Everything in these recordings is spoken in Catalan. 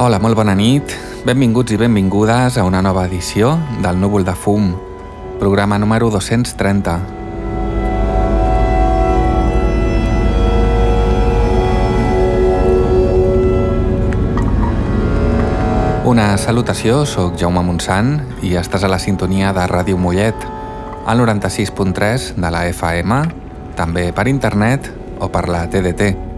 Hola, molt bona nit. Benvinguts i benvingudes a una nova edició del Núvol de Fum, programa número 230. Una salutació, sóc Jaume Montsant i estàs a la sintonia de Ràdio Mollet, al 96.3 de la FM, també per internet o per la TDT.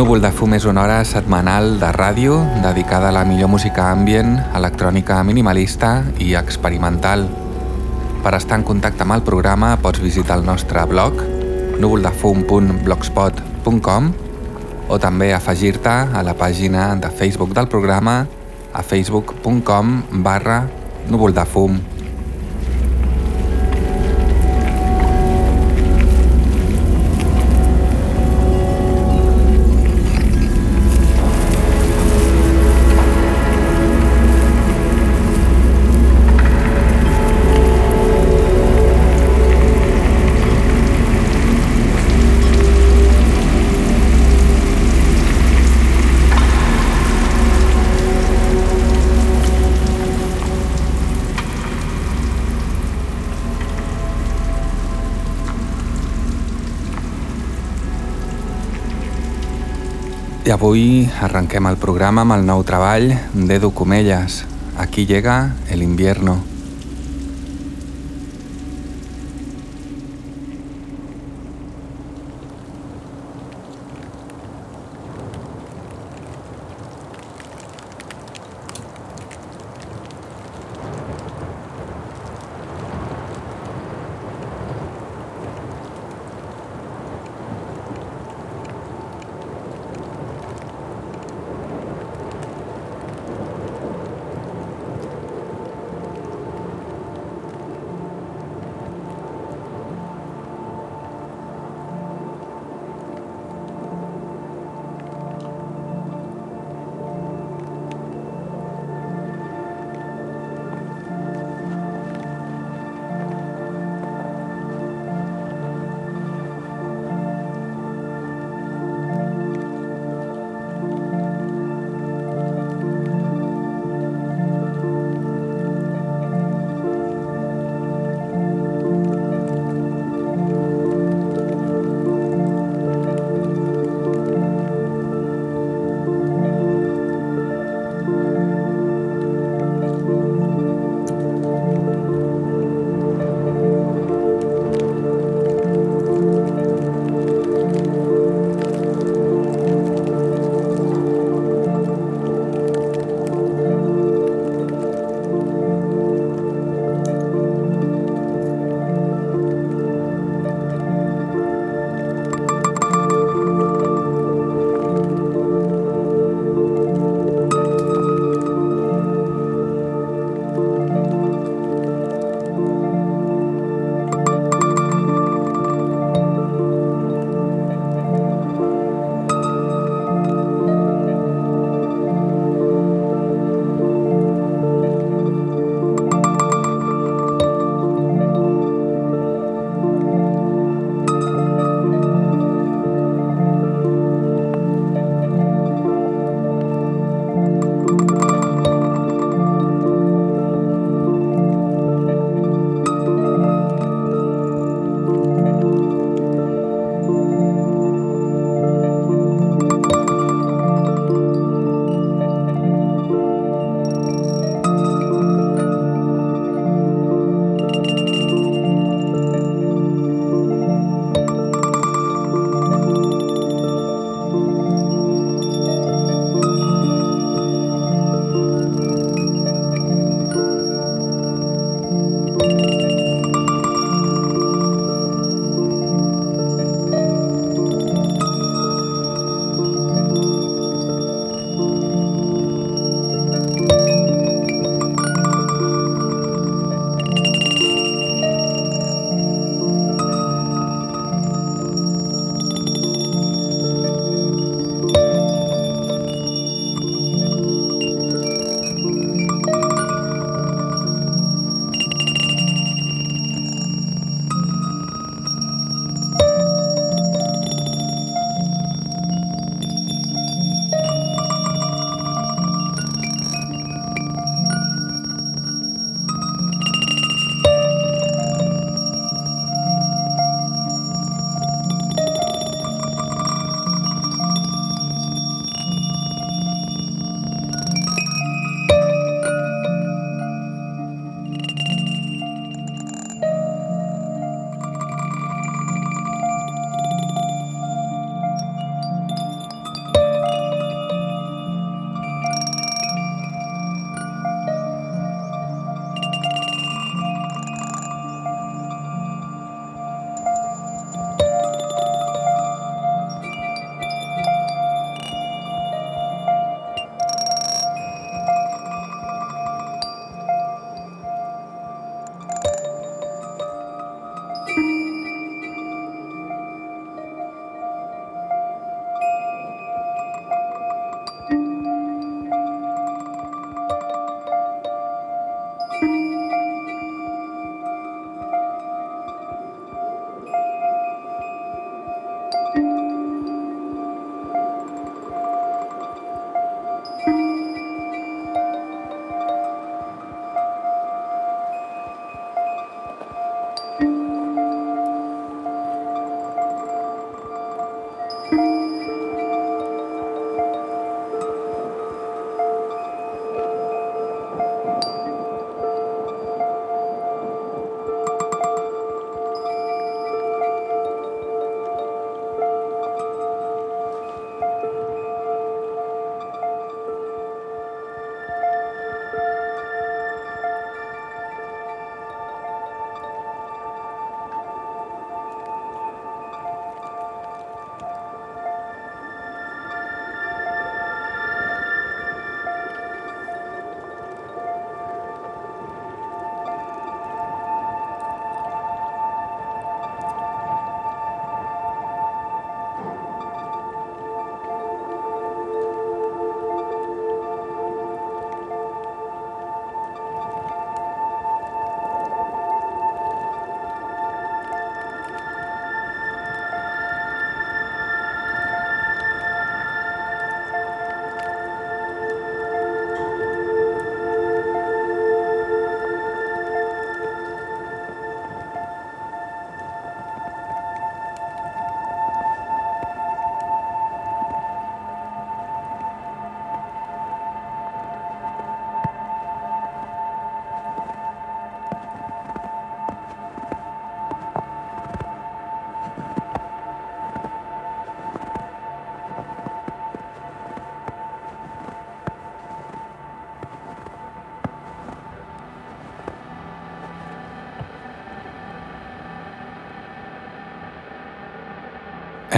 Núvol de fum és una hora setmanal de ràdio dedicada a la millor música ambient, electrònica minimalista i experimental. Per estar en contacte amb el programa pots visitar el nostre blog núvoldefum.blogspot.com o també afegir-te a la pàgina de Facebook del programa a facebook.com barra núvoldefum.com Avui arrenquem el programa amb el nou treball d'Edu Comelles. Aquí llega el invierno.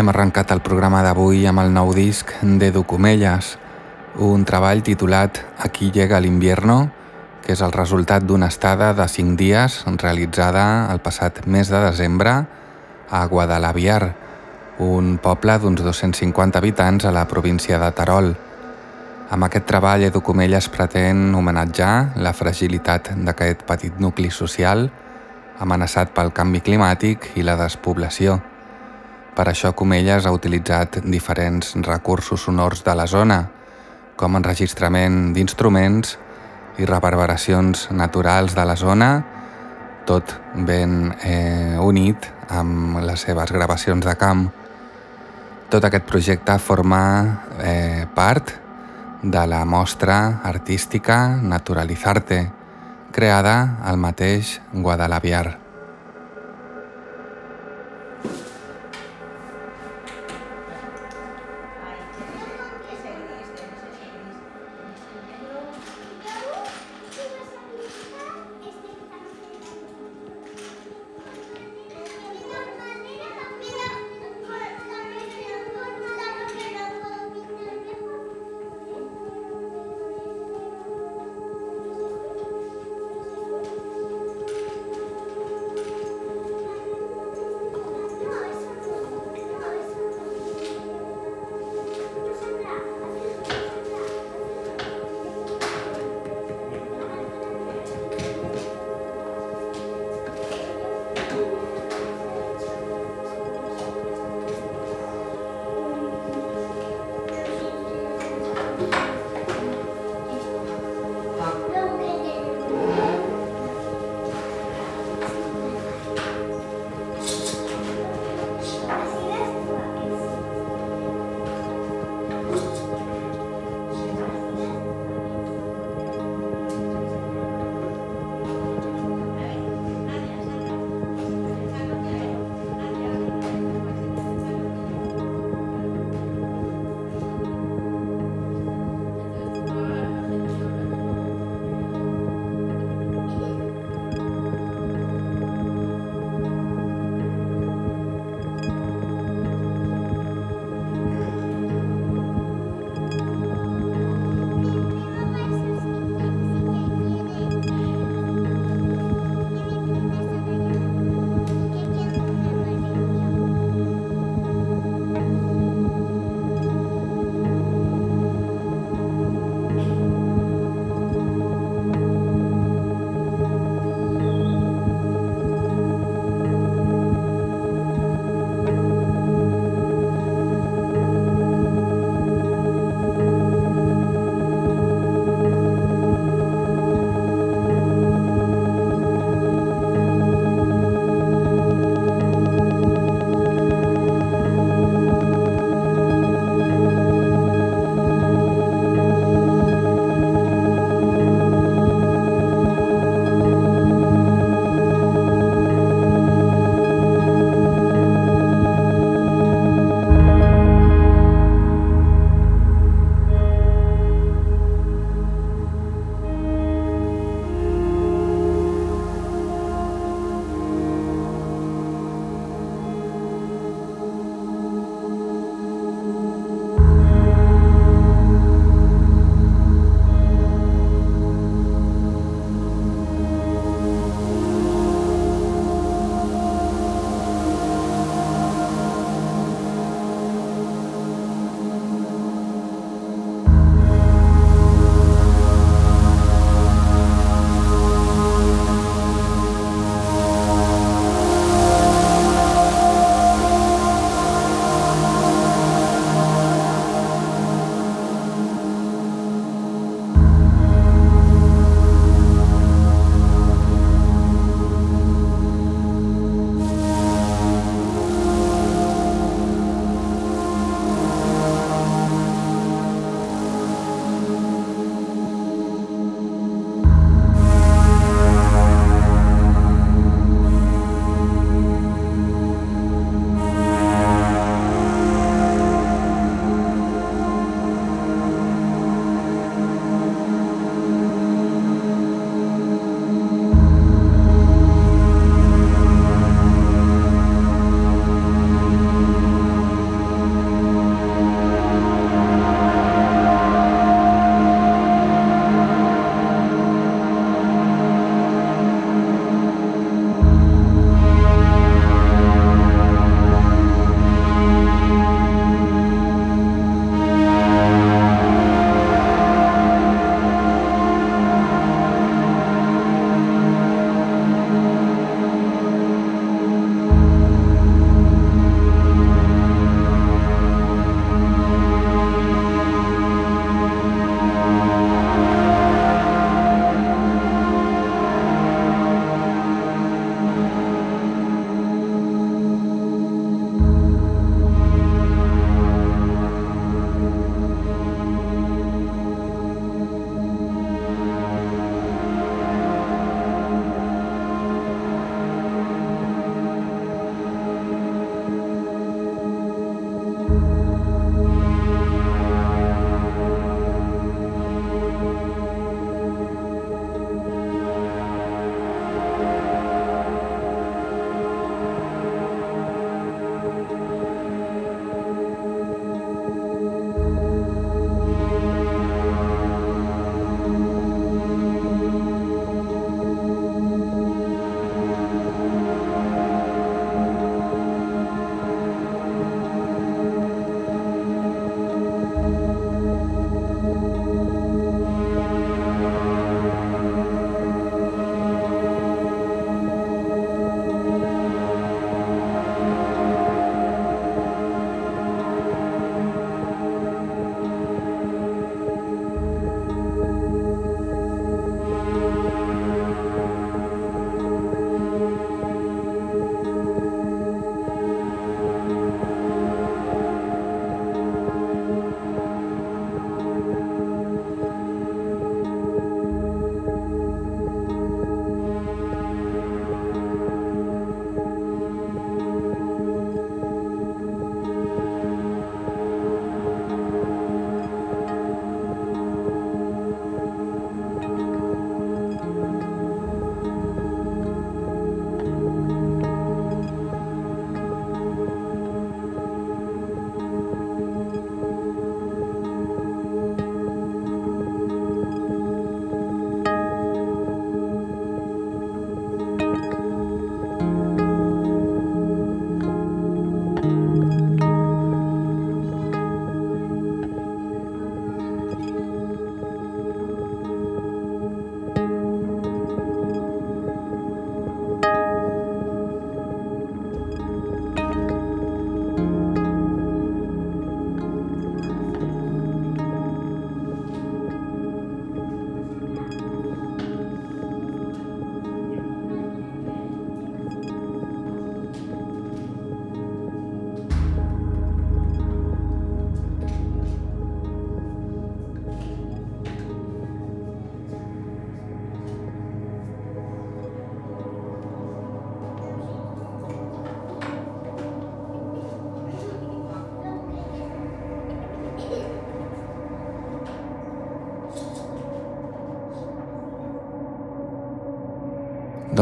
Hem arrencat el programa d'avui amb el nou disc de Documelles, un treball titulat Aquí llega l'invierno, que és el resultat d'una estada de 5 dies realitzada el passat mes de desembre a Guadalaviar, un poble d'uns 250 habitants a la província de Terol. Amb aquest treball Educomelles pretén homenatjar la fragilitat d'aquest petit nucli social amenaçat pel canvi climàtic i la despoblació. Per això Comelles ha utilitzat diferents recursos sonors de la zona, com enregistrament d'instruments i reverberacions naturals de la zona, tot ben eh, unit amb les seves gravacions de camp. Tot aquest projecte forma eh, part de la mostra artística Naturalizarte, creada al mateix Guadalaviar.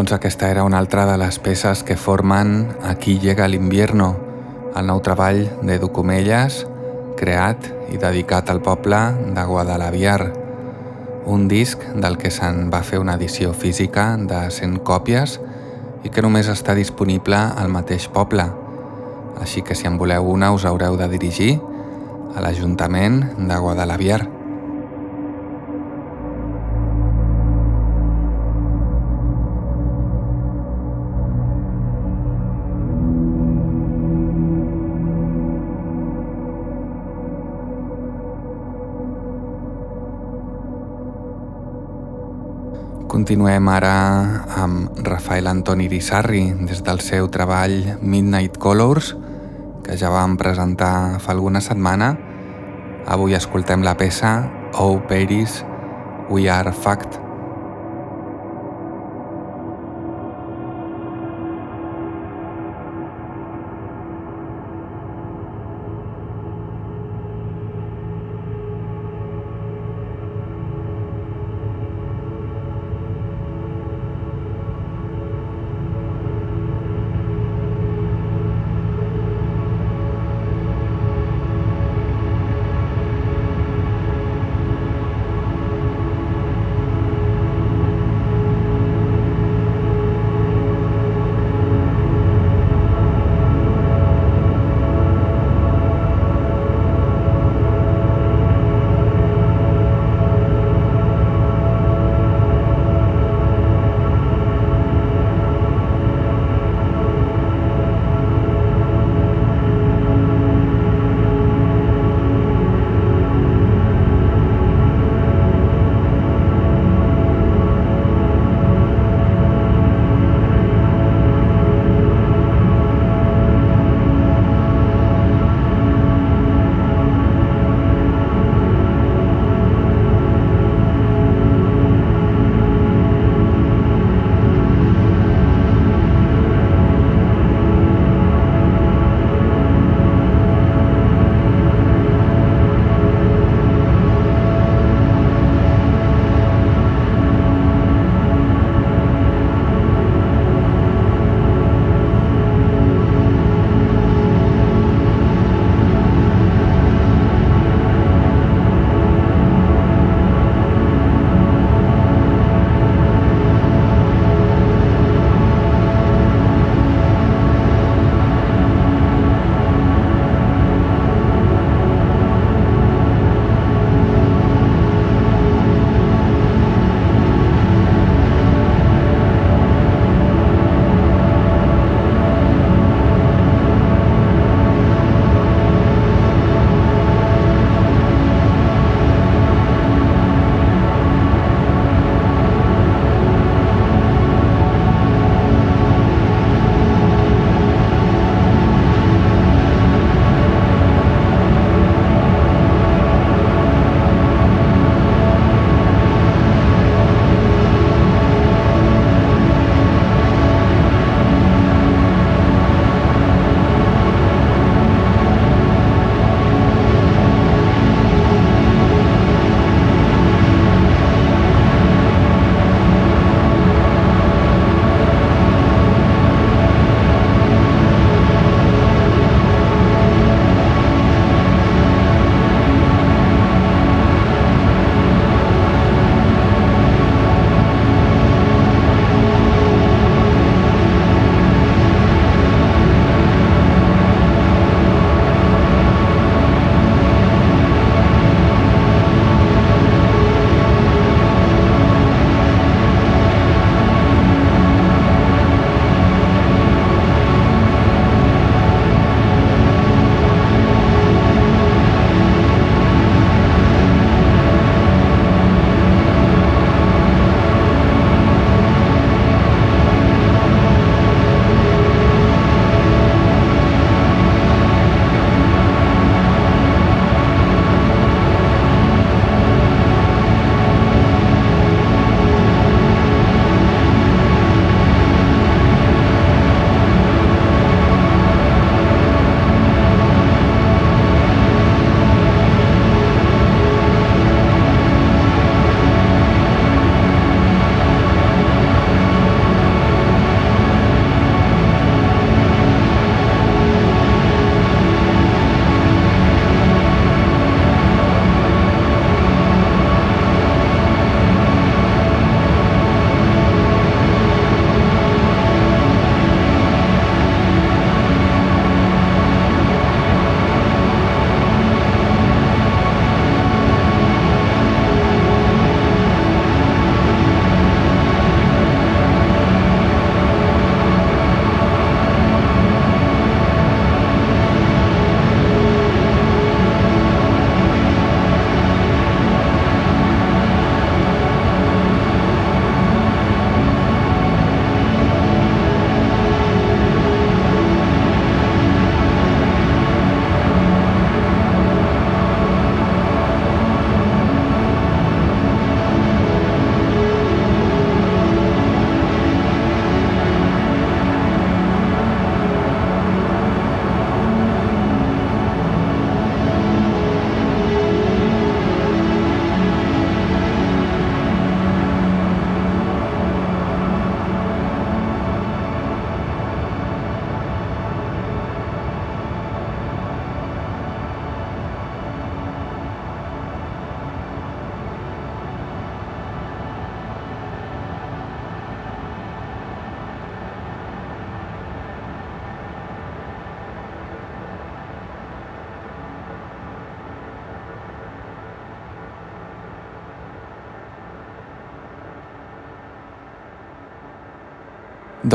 Doncs aquesta era una altra de les peces que formen Aquí llega l'invierno, el nou treball de Ducumelles, creat i dedicat al poble de Guadalaviar, un disc del que se'n va fer una edició física de 100 còpies i que només està disponible al mateix poble, així que si en voleu una us haureu de dirigir a l'Ajuntament de Guadalaviar. Continuem ara amb Rafael Antoni Irisarri des del seu treball Midnight Colors, que ja vam presentar fa alguna setmana. Avui escoltem la peça Oh Paris, We Are Fact.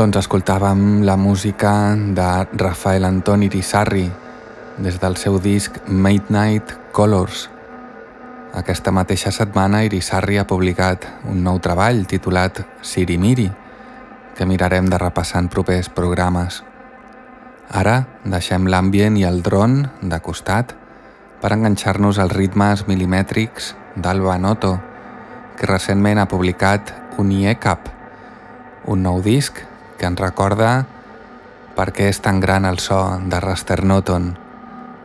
Doncs escoltàvem la música de Rafael Antoni Irisarri des del seu disc Midnight Colors. Aquesta mateixa setmana Irisarri ha publicat un nou treball titulat Sirimiri, que mirarem de repassar en propers programes. Ara deixem l'ambient i el dron de costat per enganxar-nos als ritmes milimètrics d'Alba Noto, que recentment ha publicat un IECAP, un nou disc que ens recorda per què és tan gran el so de Raster Noton.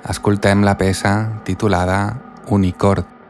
Escoltem la peça titulada Unicord.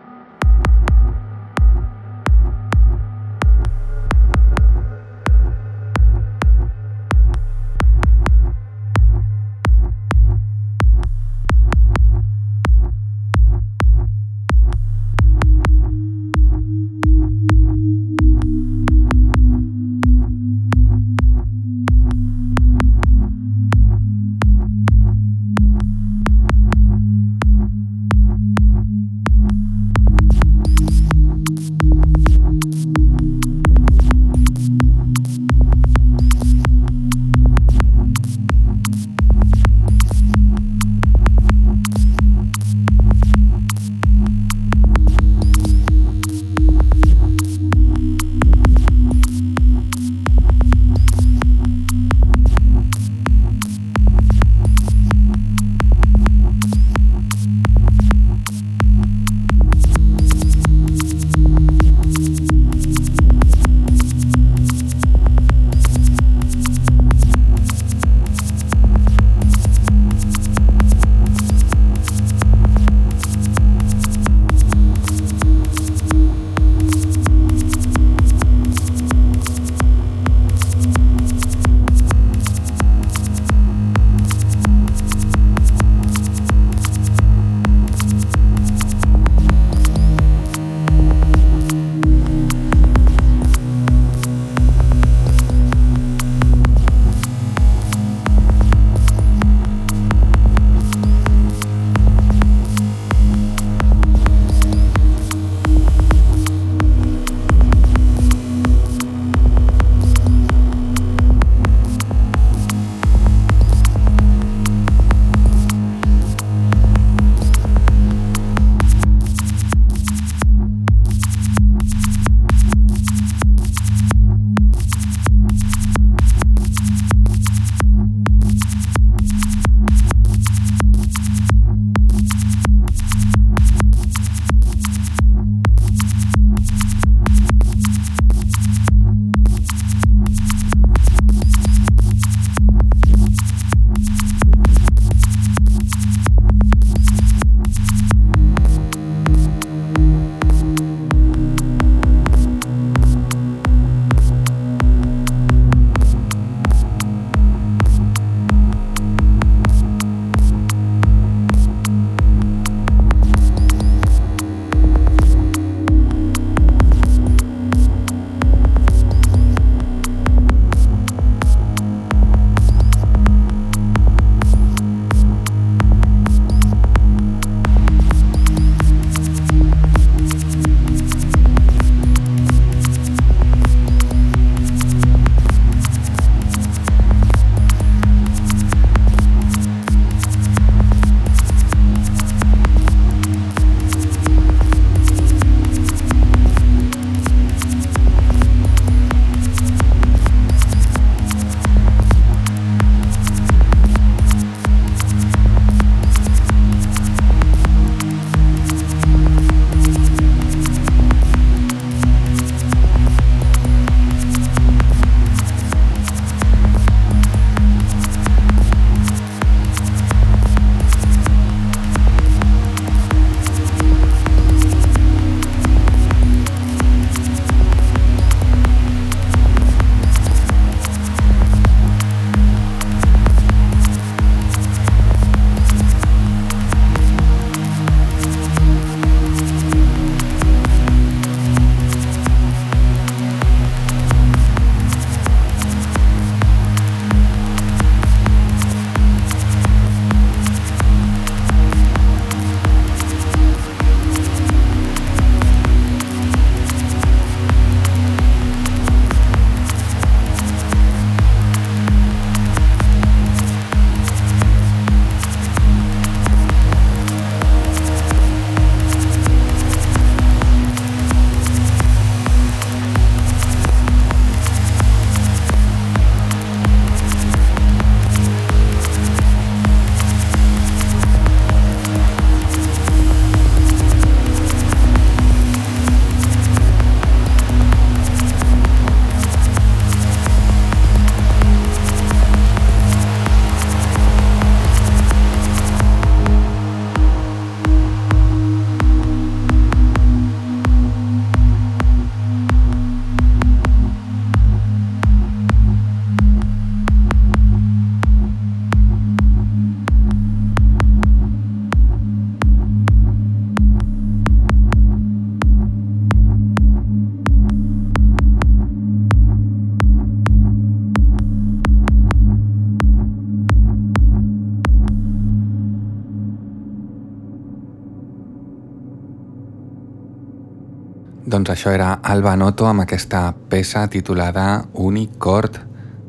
Doncs això era Alba Noto amb aquesta peça titulada Unic Chord,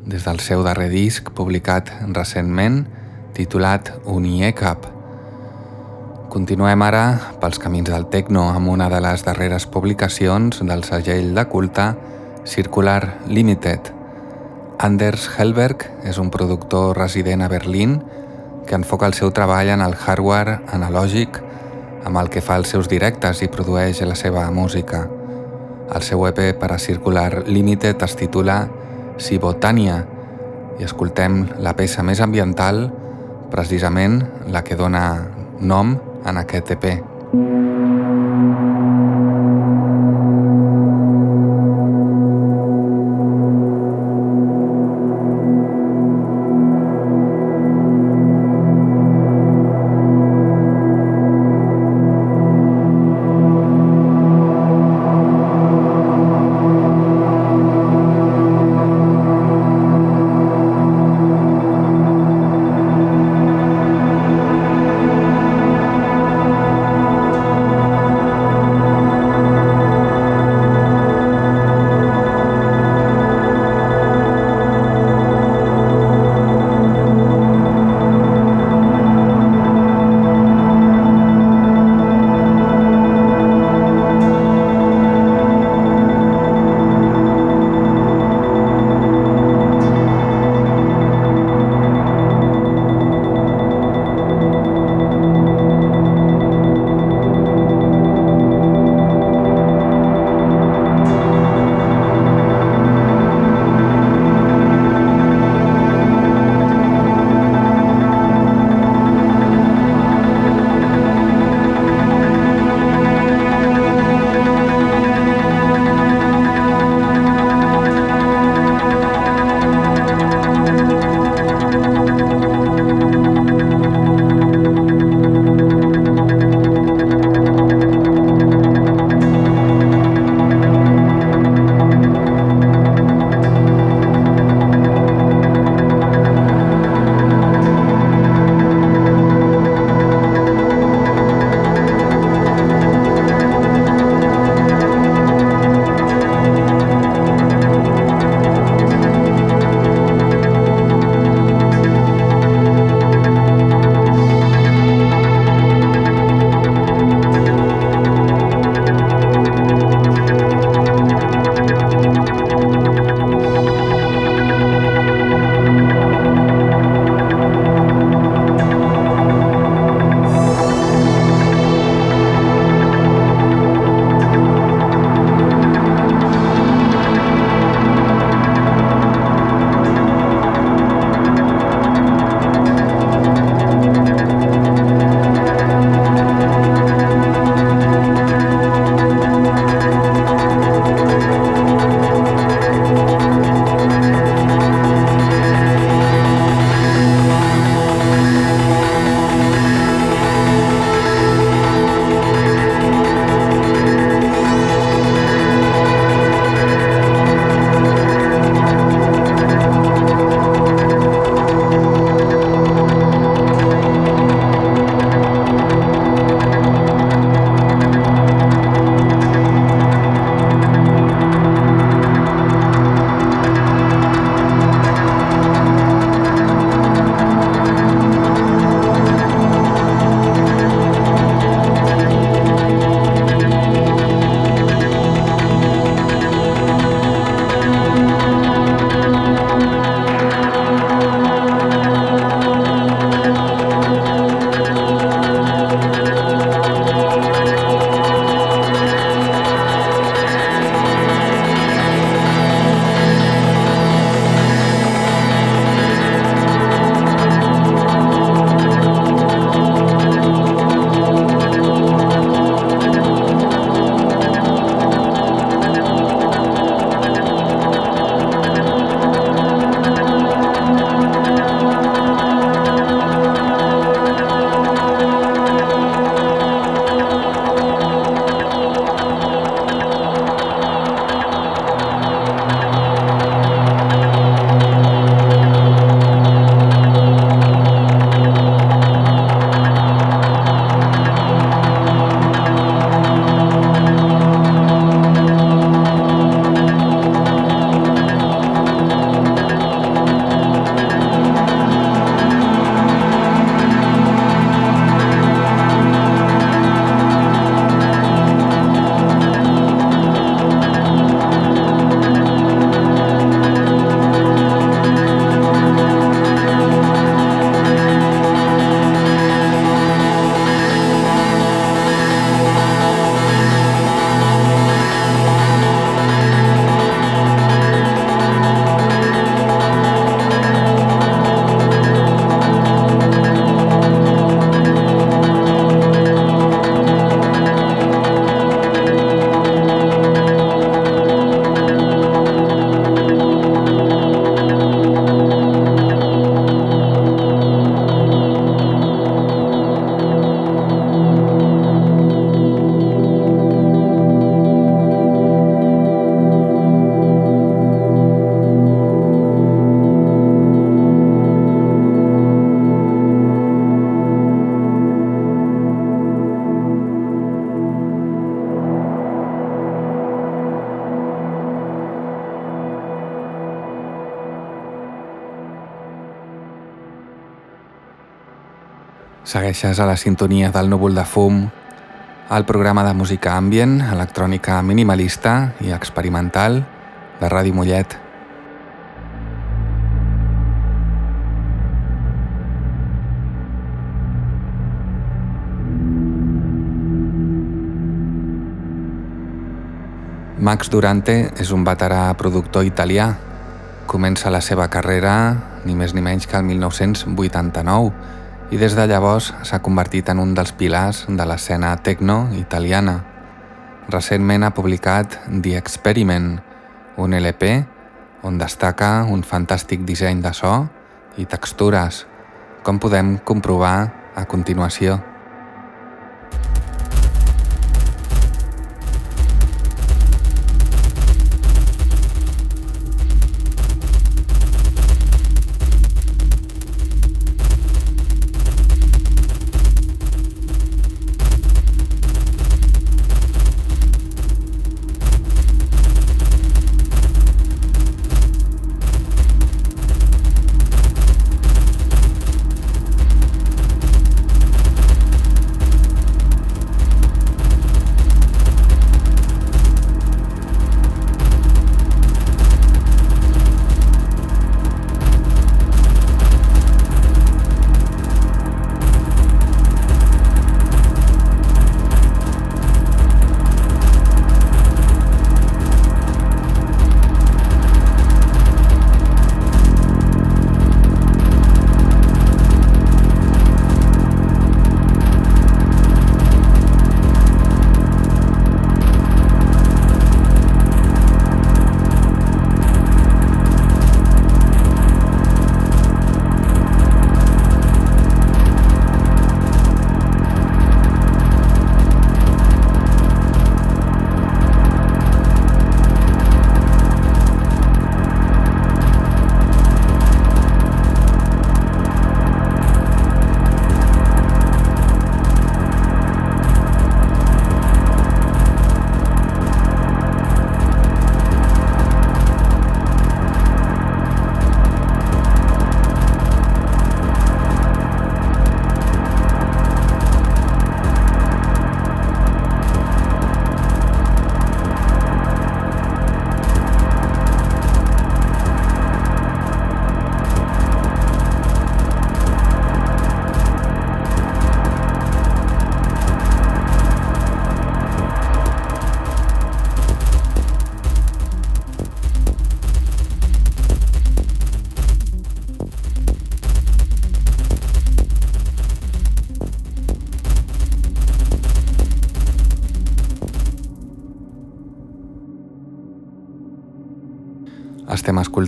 des del seu darrer disc publicat recentment, titulat Uniecap. Continuem ara pels camins del techno amb una de les darreres publicacions del segell de culte Circular Limited. Anders Hellberg és un productor resident a Berlín que enfoca el seu treball en el hardware analògic amb el que fa els seus directes i produeix la seva música. El seu EP per a Circular Limited es titula Sibotania i escoltem la peça més ambiental, precisament la que dona nom en aquest EP. Segueixes a la sintonia del núvol de fum, el programa de música ambient, electrònica minimalista i experimental de Ràdio Mollet. Max Durante és un veterà productor italià. Comença la seva carrera ni més ni menys que el 1989 i des de llavors s'ha convertit en un dels pilars de l'escena techno italiana. Recentment ha publicat The Experiment, un LP on destaca un fantàstic disseny de so i textures, com podem comprovar a continuació.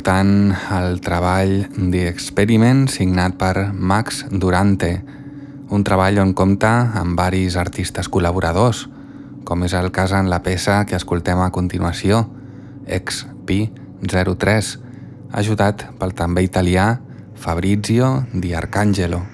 Escoltant el treball The Experiment signat per Max Durante, un treball on compta amb varis artistes col·laboradors, com és el cas en la peça que escoltem a continuació, XP03, ajudat pel també italià Fabrizio Di Arcangelo.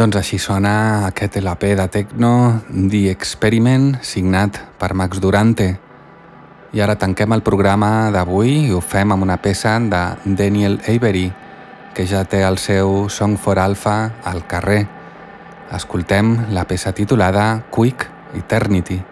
Doncs així sona aquest LP de Tecno, The Experiment, signat per Max Durante. I ara tanquem el programa d'avui i ho fem amb una peça de Daniel Avery, que ja té el seu Song for Alpha al carrer. Escoltem la peça titulada Quick Eternity.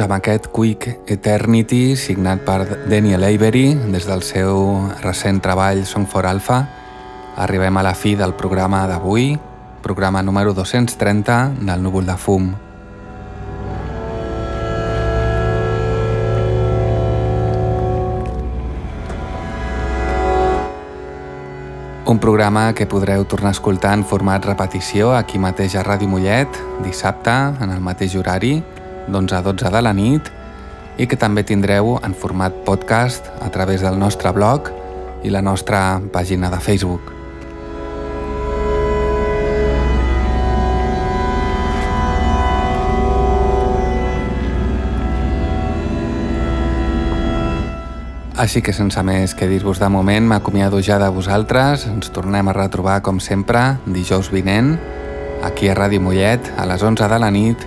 Doncs amb aquest Quick Eternity, signat per Daniel Avery, des del seu recent treball Song for Alpha, arribem a la fi del programa d'avui, programa número 230 del Núvol de Fum. Un programa que podreu tornar a escoltar en format repetició aquí mateix a Ràdio Mollet, dissabte, en el mateix horari, d'11 a 12 de la nit, i que també tindreu en format podcast a través del nostre blog i la nostra pàgina de Facebook. Així que sense més que dir-vos de moment, m'acomiado ja de vosaltres. Ens tornem a retrobar, com sempre, dijous vinent, aquí a Ràdio Mollet, a les 11 de la nit,